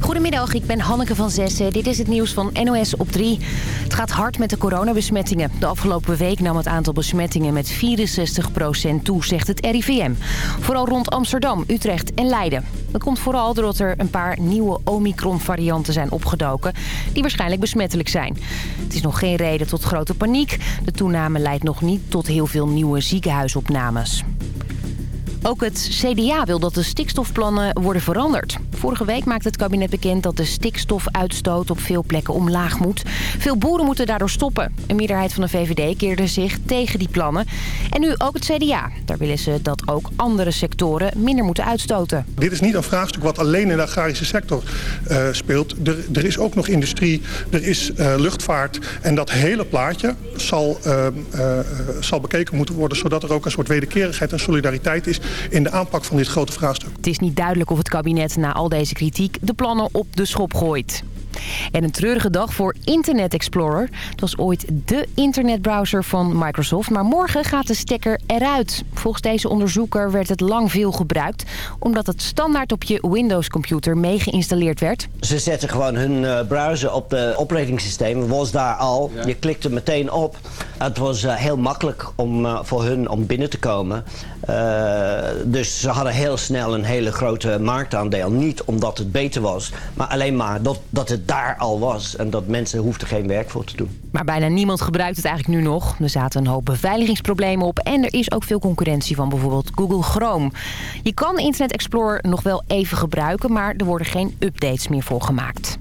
Goedemiddag, ik ben Hanneke van Zessen. Dit is het nieuws van NOS op 3. Het gaat hard met de coronabesmettingen. De afgelopen week nam het aantal besmettingen met 64% toe, zegt het RIVM. Vooral rond Amsterdam, Utrecht en Leiden. Dat komt vooral doordat er een paar nieuwe Omicron-varianten zijn opgedoken... die waarschijnlijk besmettelijk zijn. Het is nog geen reden tot grote paniek. De toename leidt nog niet tot heel veel nieuwe ziekenhuisopnames. Ook het CDA wil dat de stikstofplannen worden veranderd. Vorige week maakte het kabinet bekend dat de stikstofuitstoot op veel plekken omlaag moet. Veel boeren moeten daardoor stoppen. Een meerderheid van de VVD keerde zich tegen die plannen. En nu ook het CDA. Daar willen ze dat ook andere sectoren minder moeten uitstoten. Dit is niet een vraagstuk wat alleen in de agrarische sector uh, speelt. Er, is ook nog industrie, er is uh, luchtvaart. En dat hele plaatje zal, uh, zal bekeken moeten worden... zodat er ook een soort wederkerigheid en solidariteit is in de aanpak van dit grote vraagstuk. Het is niet duidelijk of het kabinet na al deze kritiek de plannen op de schop gooit. En een treurige dag voor Internet Explorer. Het was ooit de internetbrowser van Microsoft, maar morgen gaat de stekker eruit. Volgens deze onderzoeker werd het lang veel gebruikt... omdat het standaard op je Windows-computer mee geïnstalleerd werd. Ze zetten gewoon hun uh, browser op de operatingsysteem. was daar al. Je klikte meteen op. Het was uh, heel makkelijk om, uh, voor hun om binnen te komen. dus ze hadden heel snel een hele grote marktaandeel. Niet omdat het beter was, maar alleen maar dat, dat het daar al was. En dat mensen hoefden geen werk voor te doen. Maar bijna niemand gebruikt het eigenlijk nu nog. Er zaten een hoop beveiligingsproblemen op. En er is ook veel concurrentie van bijvoorbeeld Google Chrome. Je kan Internet Explorer nog wel even gebruiken, maar er worden geen updates meer voor gemaakt.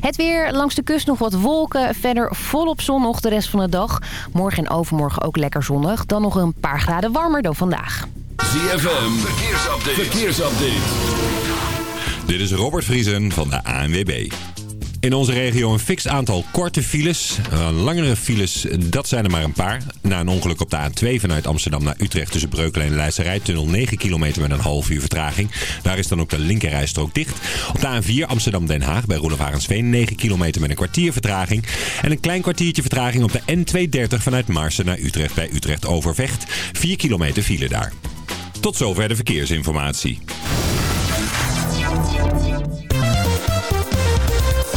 Het weer langs de kust nog wat wolken. Verder volop zon nog de rest van de dag. Morgen en overmorgen ook lekker zonnig. Dan nog een paar graden warmer dan vandaag. ZFM, verkeersupdate. verkeersupdate. Dit is Robert Vriesen van de ANWB. In onze regio een fix aantal korte files. Langere files, dat zijn er maar een paar. Na een ongeluk op de A2 vanuit Amsterdam naar Utrecht... tussen Breukelen en Leidserijtunnel 9 kilometer met een half uur vertraging. Daar is dan ook de linkerrijstrook dicht. Op de A4 Amsterdam-Den Haag bij Roelof 9 kilometer met een kwartier vertraging. En een klein kwartiertje vertraging op de N230 vanuit Marsen naar Utrecht bij Utrecht-Overvecht. 4 kilometer file daar. Tot zover de verkeersinformatie.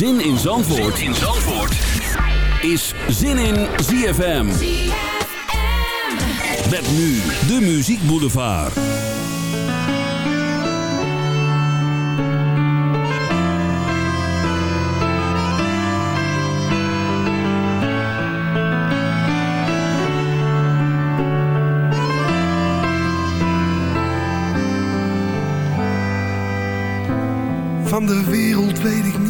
Zin in Zandvoort, zin in Zandvoort. is Zin in ZFM. Met nu de Muziek Boulevard. Van de wereld weet ik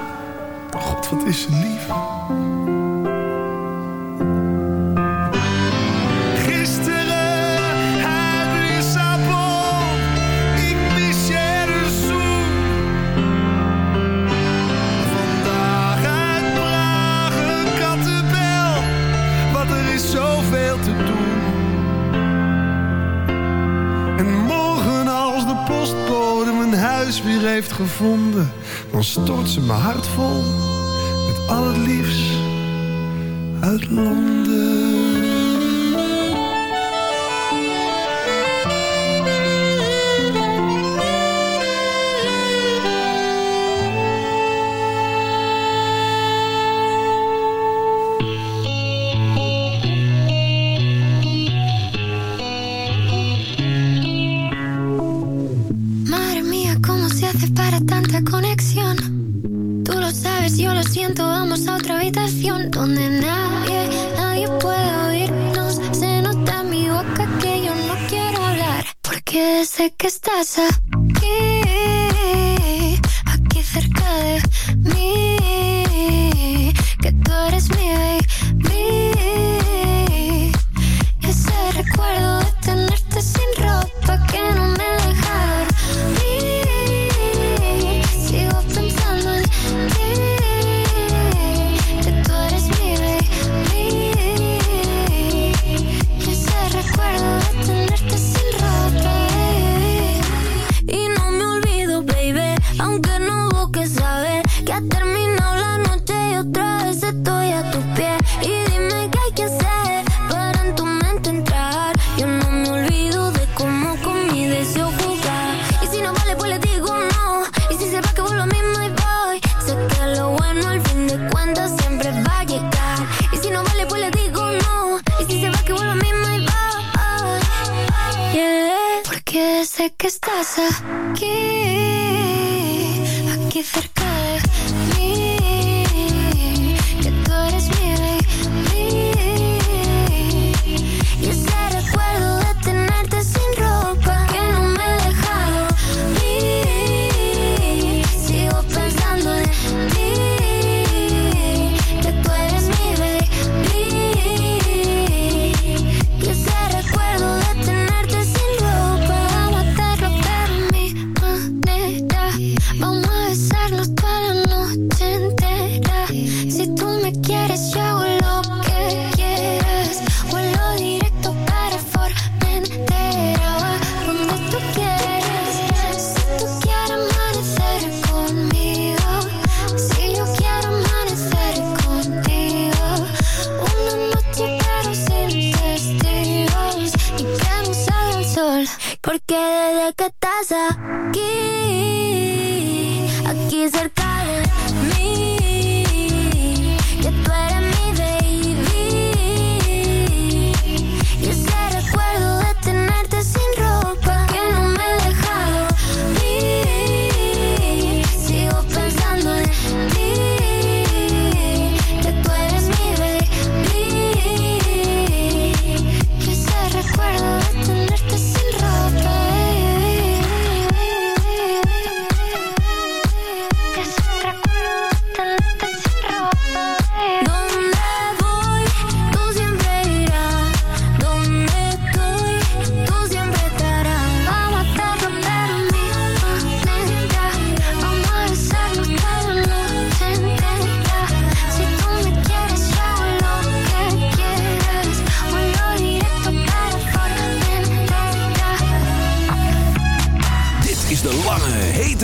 het is lief. Gisteren had je ik mis jij een. Vandaag uit Praag, een kattenbel, want er is zoveel te doen. En morgen, als de postbode mijn huis weer heeft gevonden, dan stort ze mijn hart vol allerliefst uit Londen. Porque desde que estás aquí, aquí cerca.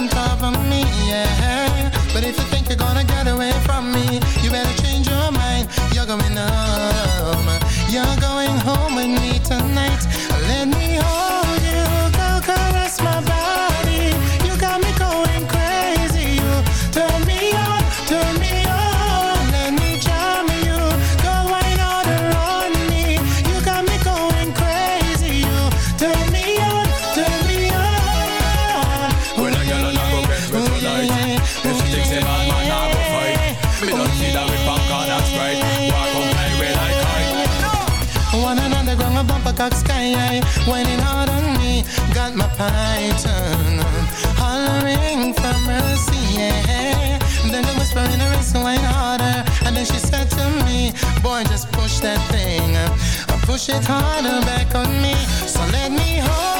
on top of me, yeah. Shit it back on me. So let me hold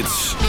It's.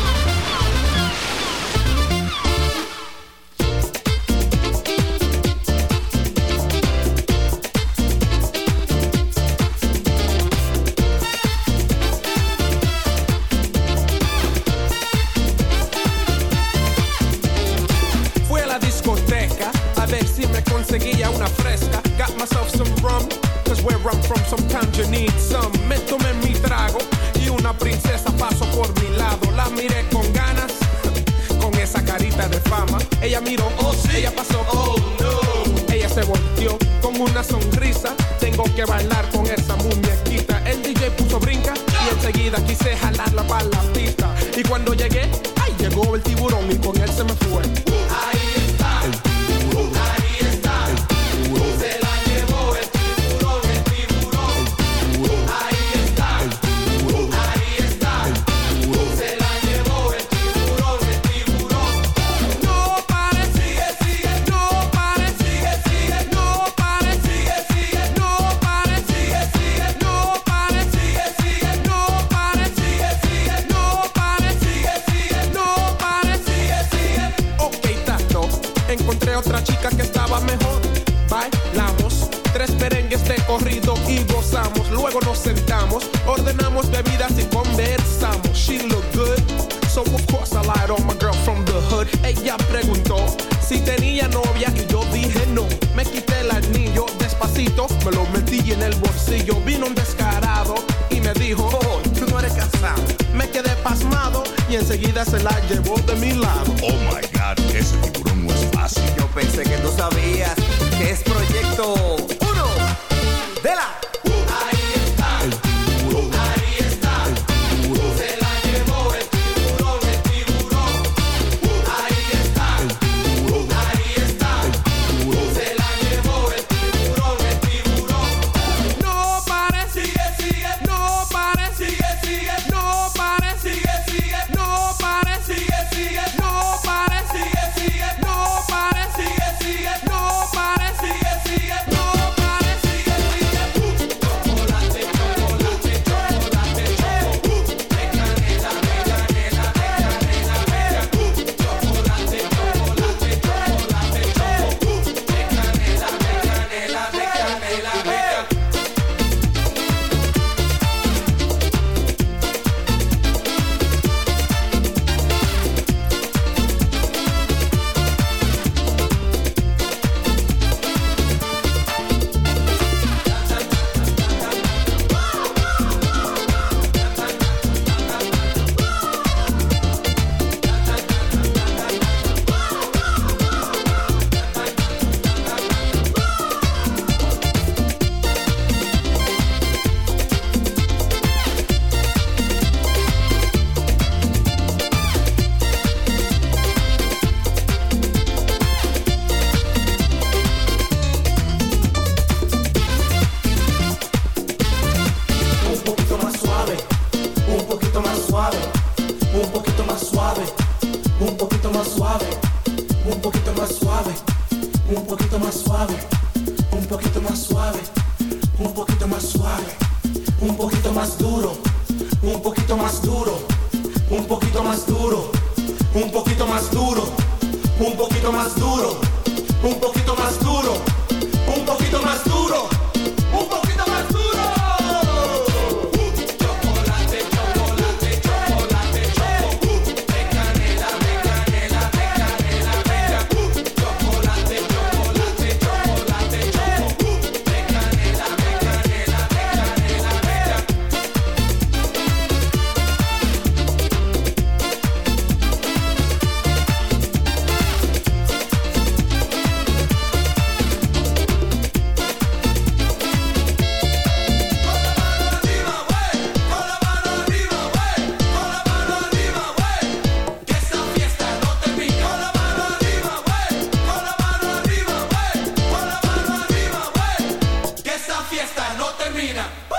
Fiesta no termina.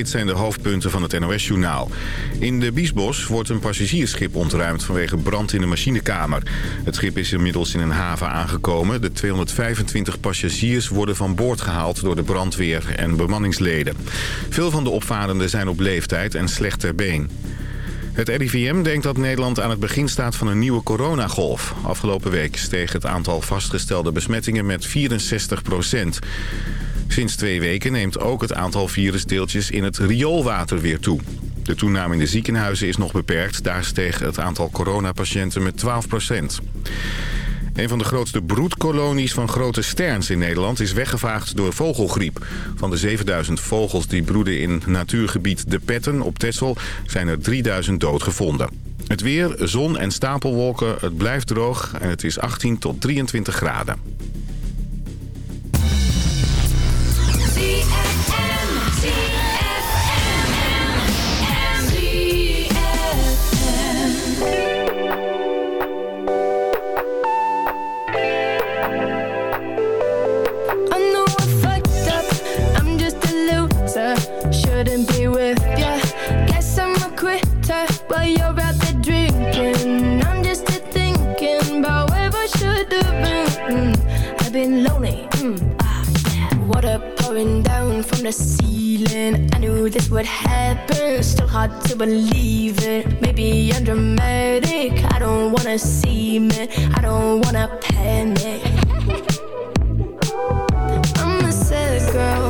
Dit zijn de hoofdpunten van het NOS-journaal. In de Biesbos wordt een passagiersschip ontruimd vanwege brand in de machinekamer. Het schip is inmiddels in een haven aangekomen. De 225 passagiers worden van boord gehaald door de brandweer en bemanningsleden. Veel van de opvarenden zijn op leeftijd en slecht ter been. Het RIVM denkt dat Nederland aan het begin staat van een nieuwe coronagolf. Afgelopen week steeg het aantal vastgestelde besmettingen met 64 procent. Sinds twee weken neemt ook het aantal virusdeeltjes in het rioolwater weer toe. De toename in de ziekenhuizen is nog beperkt. Daar steeg het aantal coronapatiënten met 12 procent. Een van de grootste broedkolonies van grote sterns in Nederland is weggevaagd door vogelgriep. Van de 7000 vogels die broeden in natuurgebied De Petten op Texel zijn er 3000 dood gevonden. Het weer, zon en stapelwolken, het blijft droog en het is 18 tot 23 graden. From the ceiling. I knew this would happen. Still hard to believe it. Maybe I'm dramatic. I don't wanna see me. I don't wanna panic. I'm a sad girl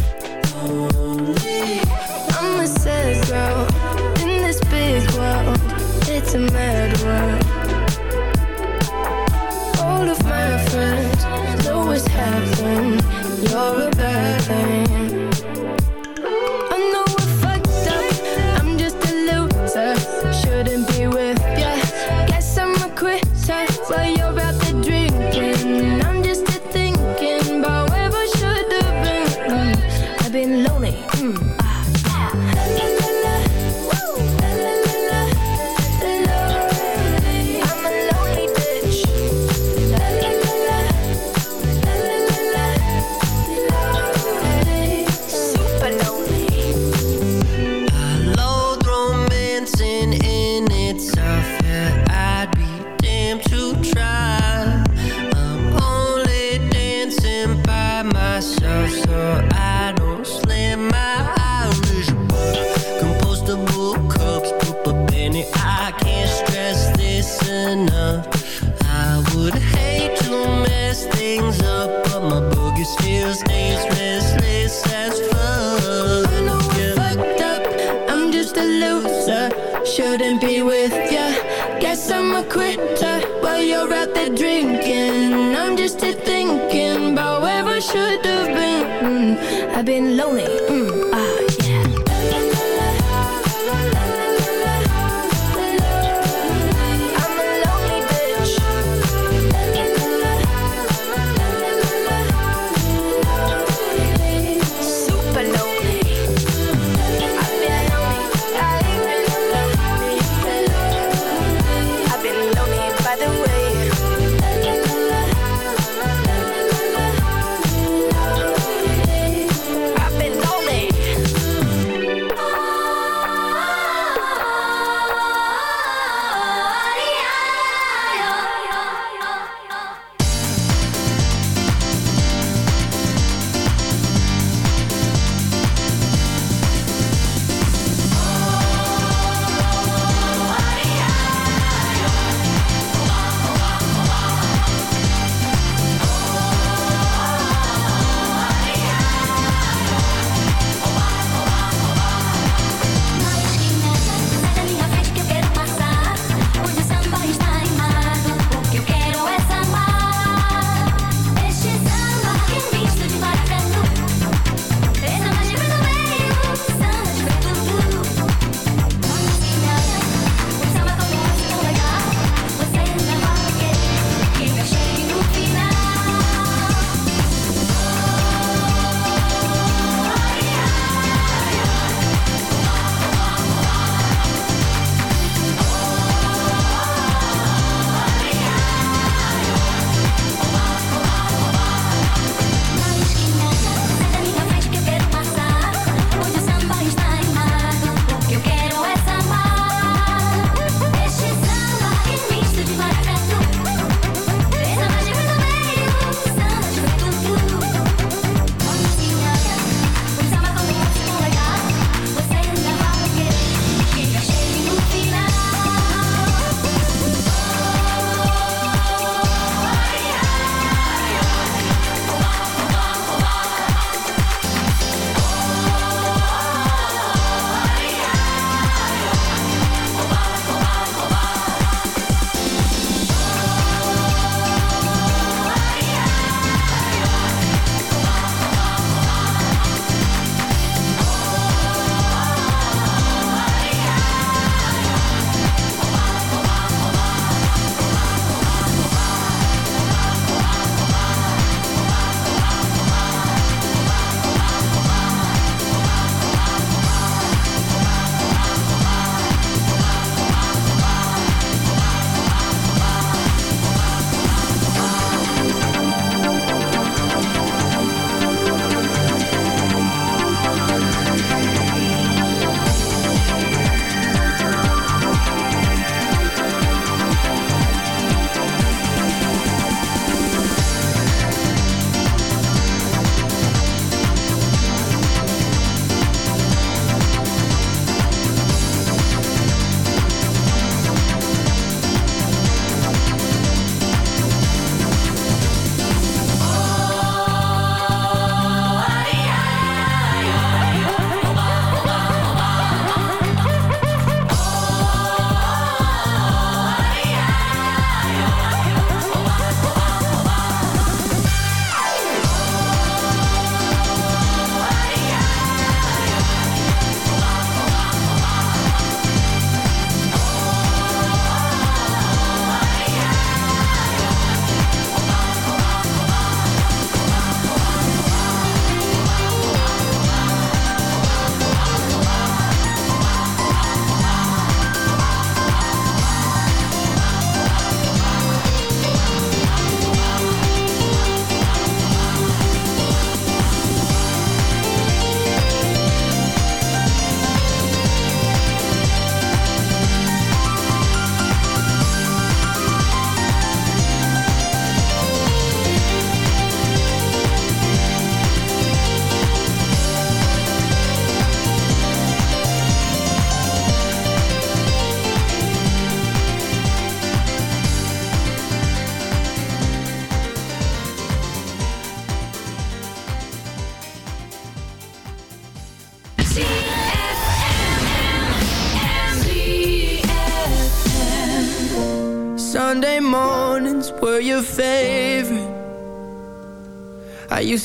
Enough. I would hate to mess things up, but my boogie still stays restless as fuck. I know I fucked up. I'm just a loser. Shouldn't be with ya. Guess I'm a quitter. While you're out there drinking, I'm just here thinking about where I should have been. I've been lonely.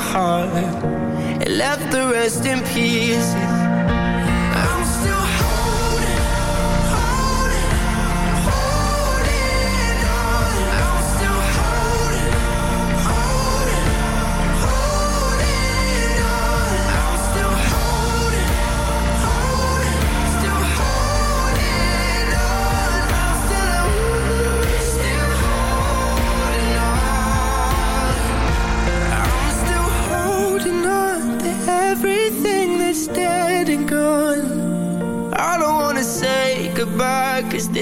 heart It left the rest in peace.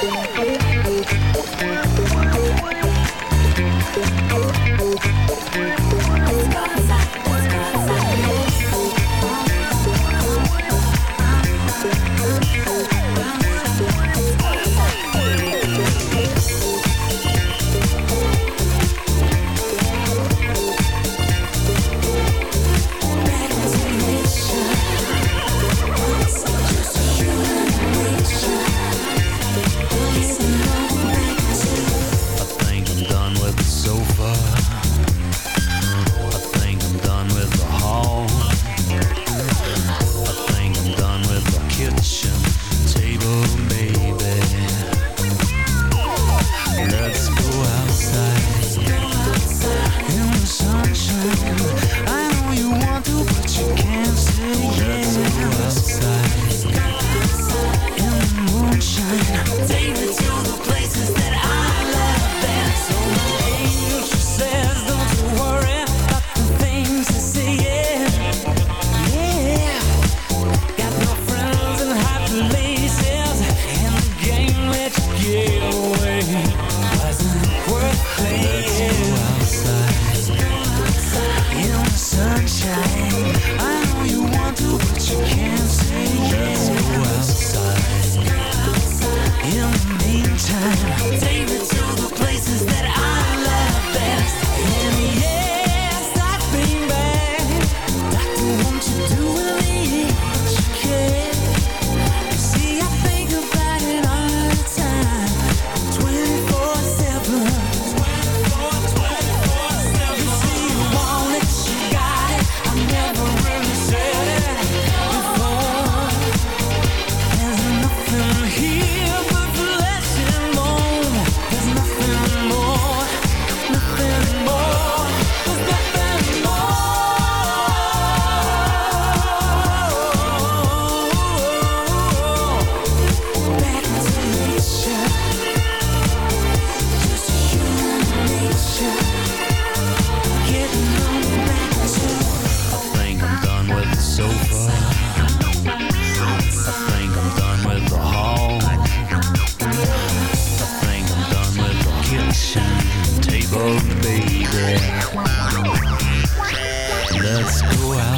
Thank you. Oh baby. Let's go out.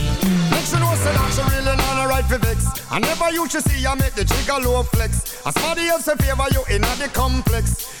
Make know say that she really not a right for vex. I never used to see I make the trigger low flex. As somebody else in favor you in the complex.